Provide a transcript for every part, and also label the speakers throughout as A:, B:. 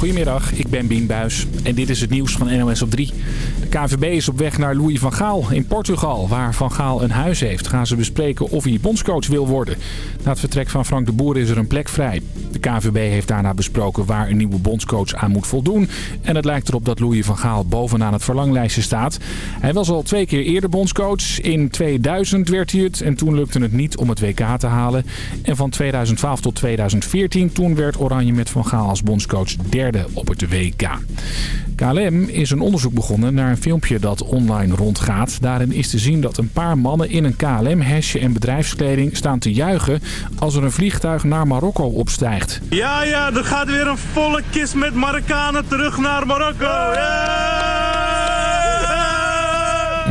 A: Goedemiddag, ik ben Bien Buis en dit is het nieuws van NOS op 3. De KNVB is op weg naar Louis van Gaal in Portugal, waar Van Gaal een huis heeft. Gaan ze bespreken of hij bondscoach wil worden. Na het vertrek van Frank de Boer is er een plek vrij. De KNVB heeft daarna besproken waar een nieuwe bondscoach aan moet voldoen. En het lijkt erop dat Louis van Gaal bovenaan het verlanglijstje staat. Hij was al twee keer eerder bondscoach. In 2000 werd hij het en toen lukte het niet om het WK te halen. En van 2012 tot 2014, toen werd Oranje met Van Gaal als bondscoach derde op het WK. KLM is een onderzoek begonnen naar een filmpje dat online rondgaat. Daarin is te zien dat een paar mannen in een KLM-hesje en bedrijfskleding staan te juichen als er een vliegtuig naar Marokko opstijgt.
B: Ja, ja, er gaat weer een volle kist met Marokkanen terug naar Marokko.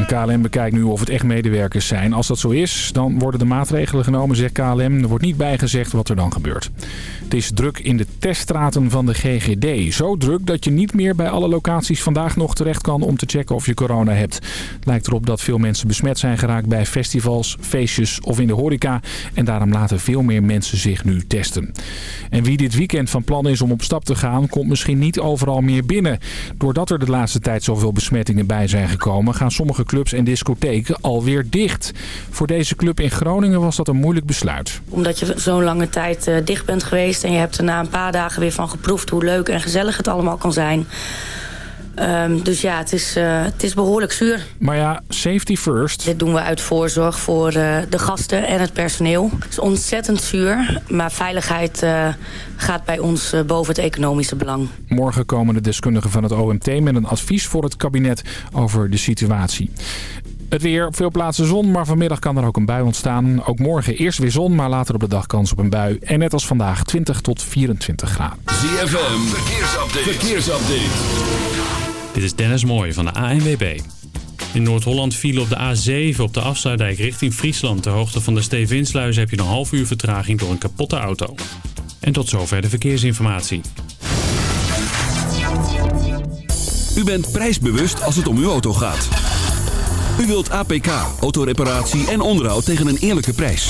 A: KLM bekijkt nu of het echt medewerkers zijn. Als dat zo is, dan worden de maatregelen genomen, zegt KLM. Er wordt niet bijgezegd wat er dan gebeurt. Het is druk in de teststraten van de GGD. Zo druk dat je niet meer bij alle locaties vandaag nog terecht kan om te checken of je corona hebt. Het lijkt erop dat veel mensen besmet zijn geraakt bij festivals, feestjes of in de horeca. En daarom laten veel meer mensen zich nu testen. En wie dit weekend van plan is om op stap te gaan, komt misschien niet overal meer binnen. Doordat er de laatste tijd zoveel besmettingen bij zijn gekomen, gaan sommige clubs en discotheken alweer dicht. Voor deze club in Groningen was dat een moeilijk besluit.
C: Omdat je zo'n lange tijd uh, dicht bent geweest en je hebt er na een paar dagen weer van geproefd hoe leuk en gezellig het allemaal kan zijn. Um, dus ja, het is, uh, het is behoorlijk zuur.
A: Maar ja, safety first.
C: Dit doen we uit voorzorg voor uh, de gasten en het personeel. Het is ontzettend zuur, maar veiligheid uh, gaat bij ons boven het economische belang.
A: Morgen komen de deskundigen van het OMT met een advies voor het kabinet over de situatie. Het weer op veel plaatsen zon, maar vanmiddag kan er ook een bui ontstaan. Ook morgen eerst weer zon, maar later op de dag kans op een bui. En net als vandaag 20 tot 24 graden.
D: ZFM, verkeersupdate. verkeersupdate.
E: Dit is Dennis Mooij van de ANWB. In Noord-Holland viel op de A7 op de afsluitdijk richting Friesland. Ter hoogte van de Stevinsluis heb je een half uur vertraging door een kapotte auto. En tot zover de verkeersinformatie.
D: U bent prijsbewust als het om uw auto gaat. U wilt APK, autoreparatie en onderhoud tegen een eerlijke prijs.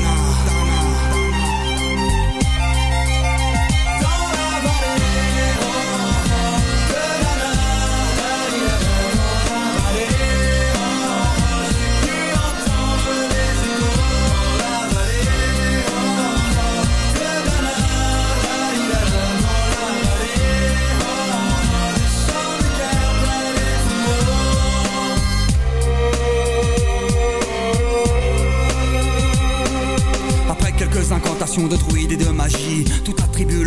F: de druide et de magie. Tout attribut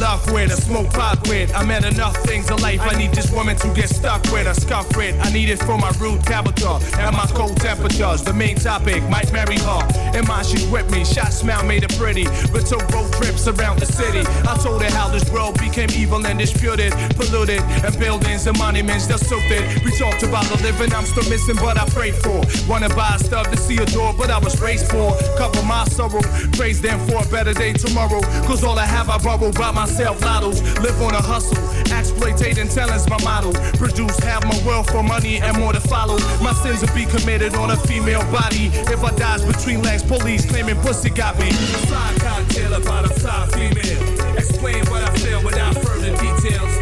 G: love with, a
H: smoke pot with. I met enough things in life. I need this woman to get stuck with, a scuff with. I need it for my rude character and my cold temperatures. The main topic might marry her. In mind, she's with me. Shot smile made her pretty. We took road trips around the city. I told her how this world became evil and disputed, polluted, and buildings and monuments that silted. We talked about the living I'm still missing, but I prayed for. Wanna buy stuff to see a door, but I was raised for. Cover my sorrow, praise them for a better day tomorrow. Cause all I have I borrow by myself, lottos. Live on a hustle, exploitating talent's my model. Produce half my wealth for money and more to follow. My sins will be committed on a female body. If I dies between legs, police claiming pussy got me. Fly cocktail about a fly female. Explain what I feel without further details.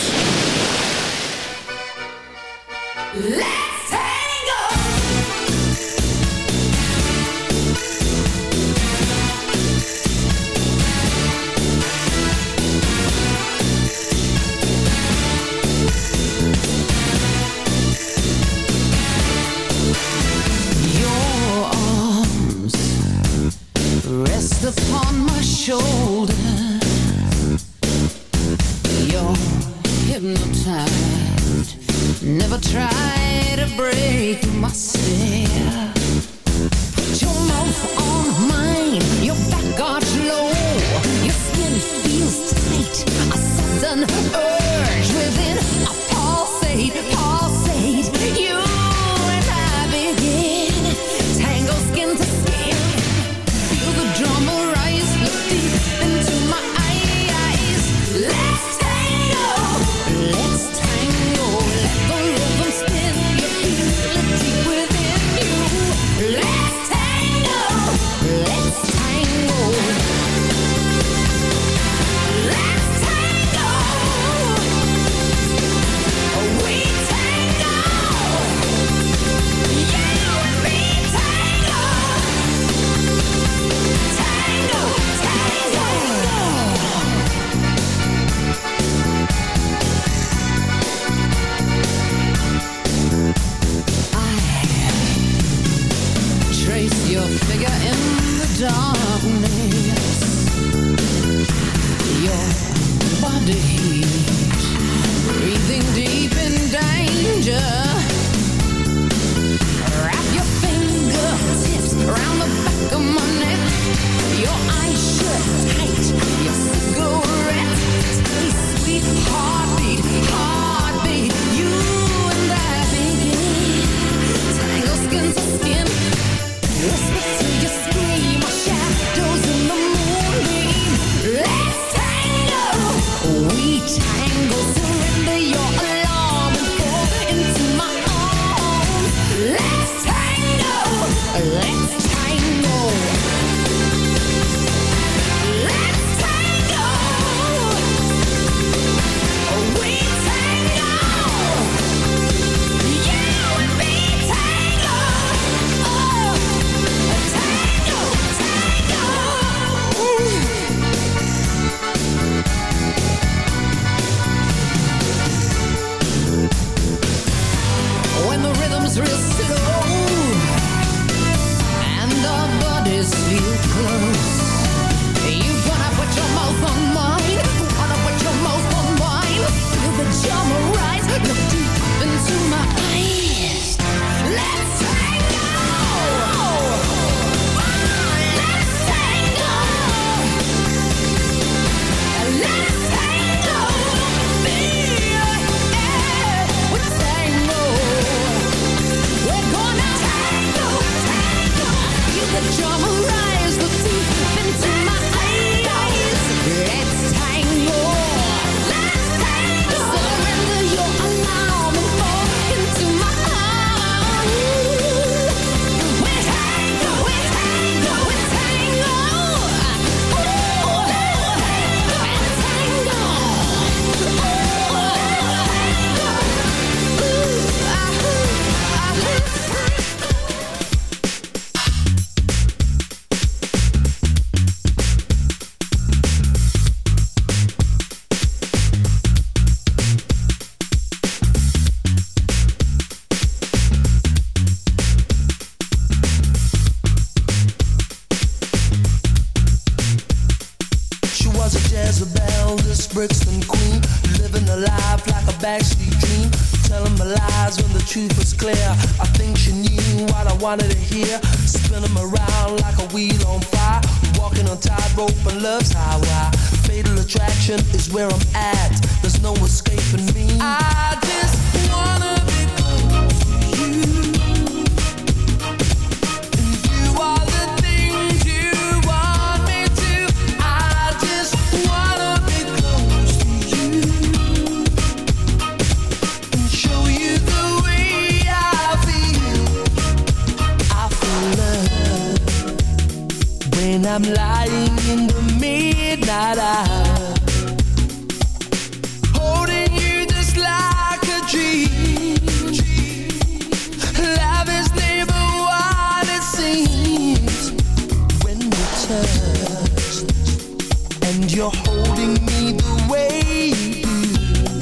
I: you're
G: holding me the way you do.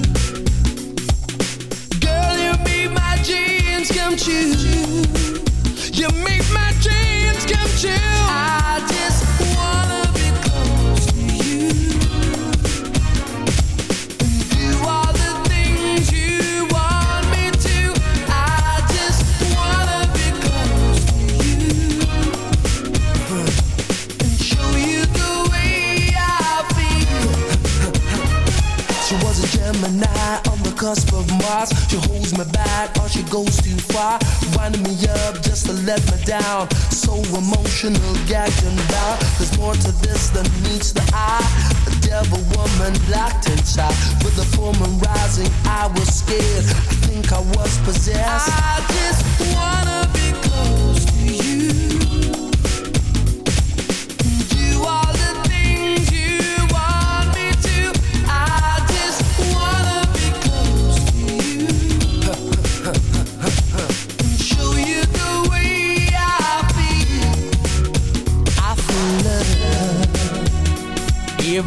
G: Girl, you my dreams come true. You make my dreams come true. She holds me back or she goes too far. Winding me up just to let me down. So emotional, gagged and bound There's more to this than meets the eye. A devil woman locked inside. With the full rising, I was scared. I think I was possessed. I just wanna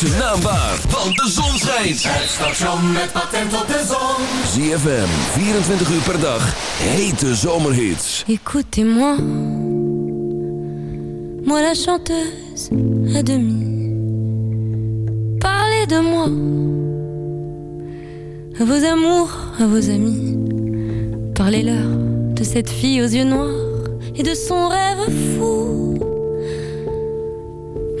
D: Zijn naam waar, want de zon schijnt.
G: Het station met patent op de zon.
D: ZFM, 24 uur per dag, hete zomerhits.
J: Écoutez-moi, moi la chanteuse à demi. Parlez de moi, à vos amours, à vos amis. Parlez-leur de cette fille aux yeux noirs et de son rêve fou.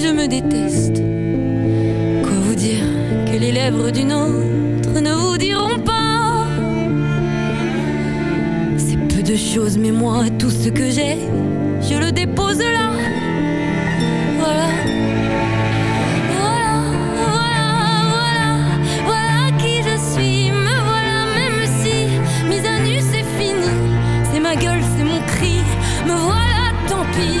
J: je me déteste. Quoi vous dire que les lèvres d'une autre ne vous diront pas? C'est peu de choses, mais moi, tout ce que j'ai, je le dépose là. Voilà. Voilà, voilà, voilà, voilà qui je suis. Me voilà, même si mise à nu, c'est fini. C'est ma gueule, c'est mon cri. Me voilà, tant pis.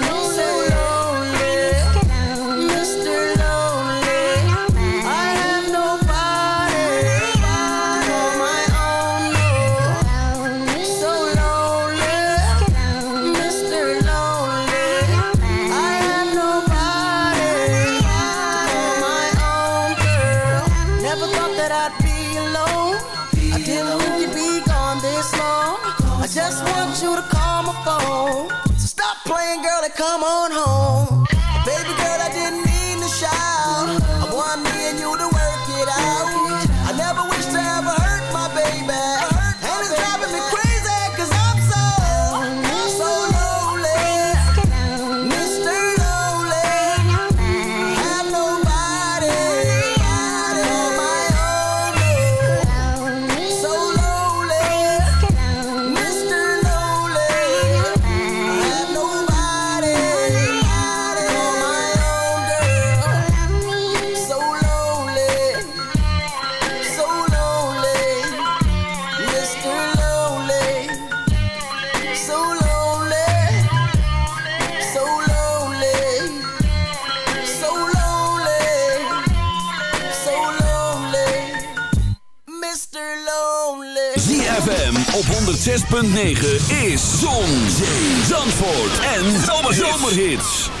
D: 106.9 is Zon, Zandvoort en Zomerhits.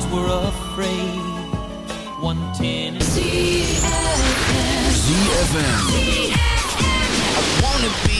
K: The clouds were afraid. 110
L: ZFM.
M: I wanna be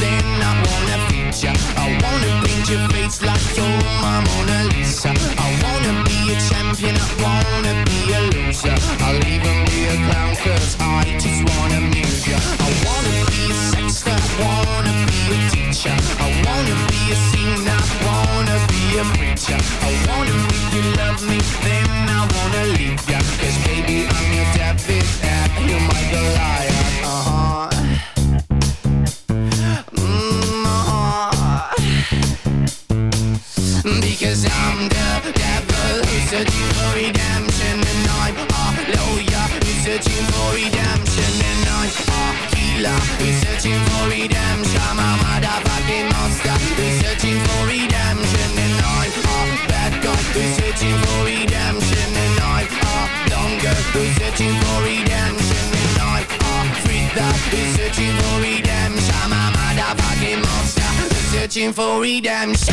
M: then I wanna ya. I wanna paint your face like you're Mona Lisa. I wanna be a champion, I wanna be a loser. I'll even be a clown cause I just wanna ya. I wanna be a I wanna be a teacher. I wanna be a singer, I wanna be a preacher. I wanna make you love me, then I wanna leave ya. Cause baby, I'm your David, my Goliath. Uh-huh. Searching for redemption And I'm a lawyer who's searching for redemption And I'm a killer who's searching for redemption I'm a motherfucking monster who's searching for redemption And I'm a bad guy who's searching for redemption. And I'm a girl who's searching for redemption. And I'm a freak who's searching for redemption I'm a motherfucking monster who's searching for redemption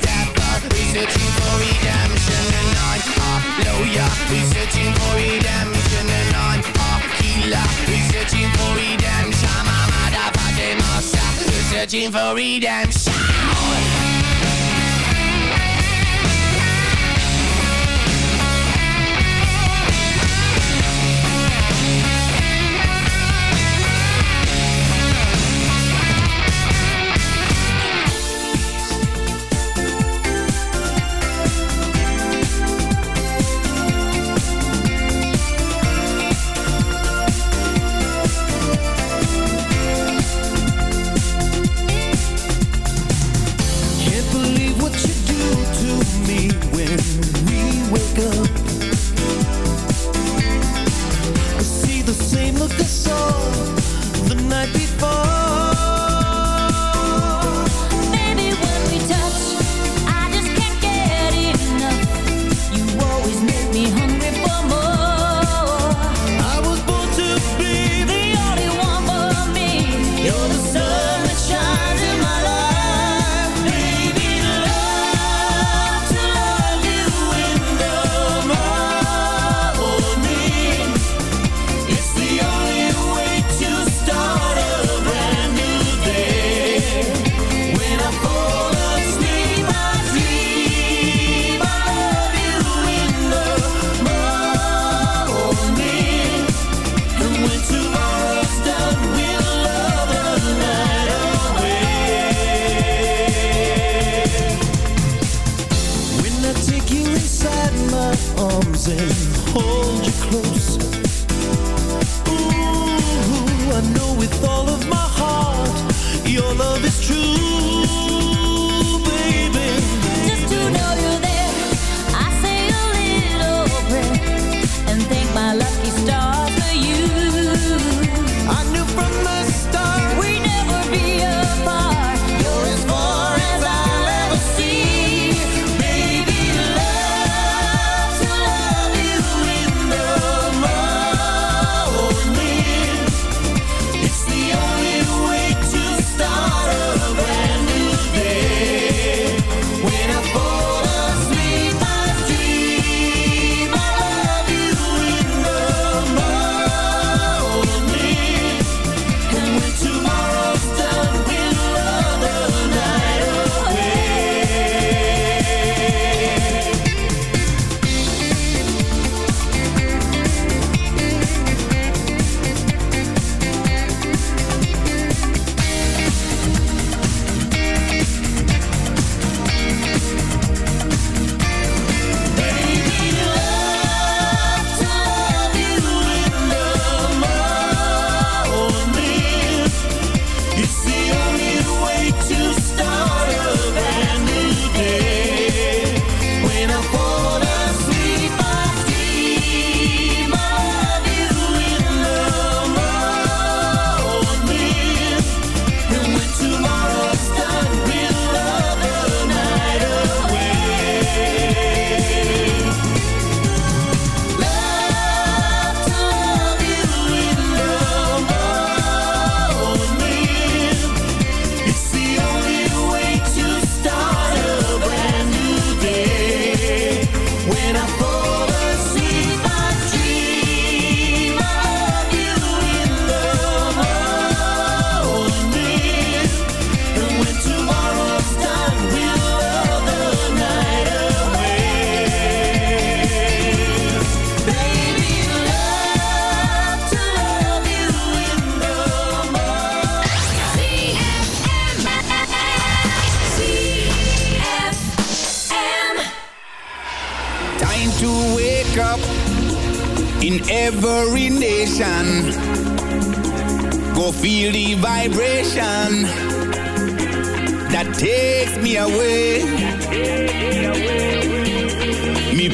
M: devil, researching for redemption And I'm a lawyer, researching for redemption And I'm a killer, researching for redemption. I'm a motherfucking monster, researching for redemption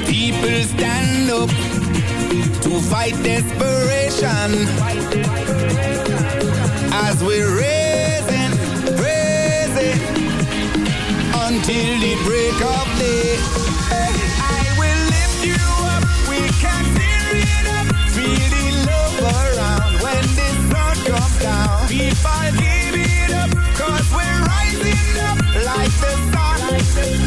N: People stand up to fight desperation as we're raising, raising until the break of day. I will lift you up, we can tear it up, the love around when the sun comes down. People give it we we're rising up like the sun. Like the sun.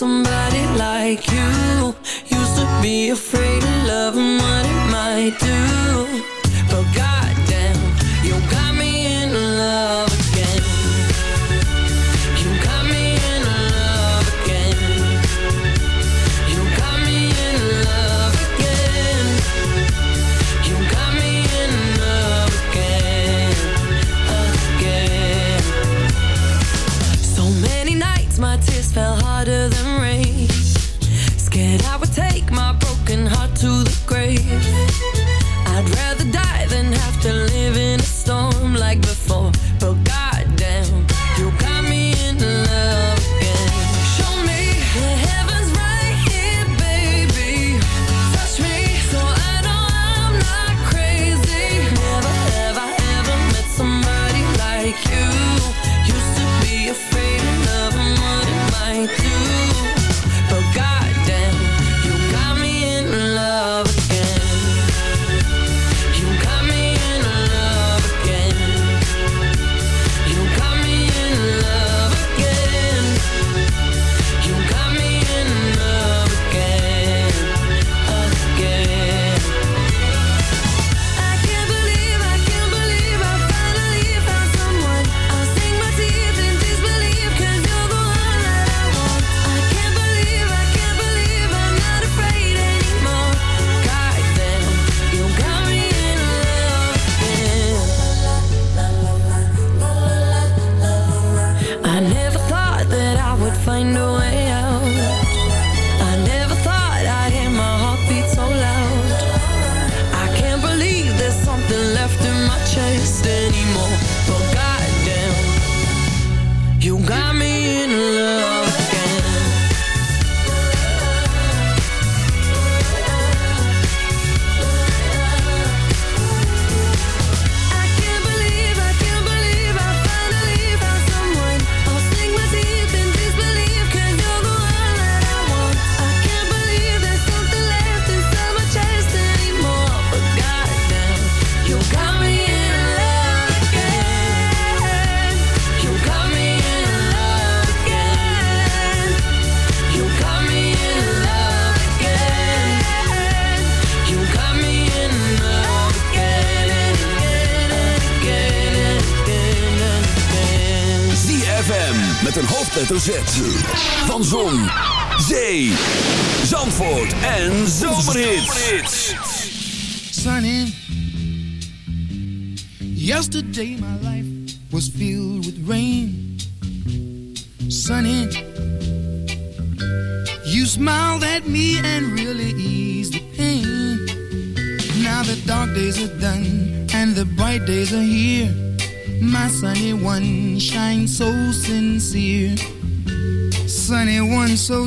J: somebody like you. Used to be afraid of loving what it might do. I would find a way.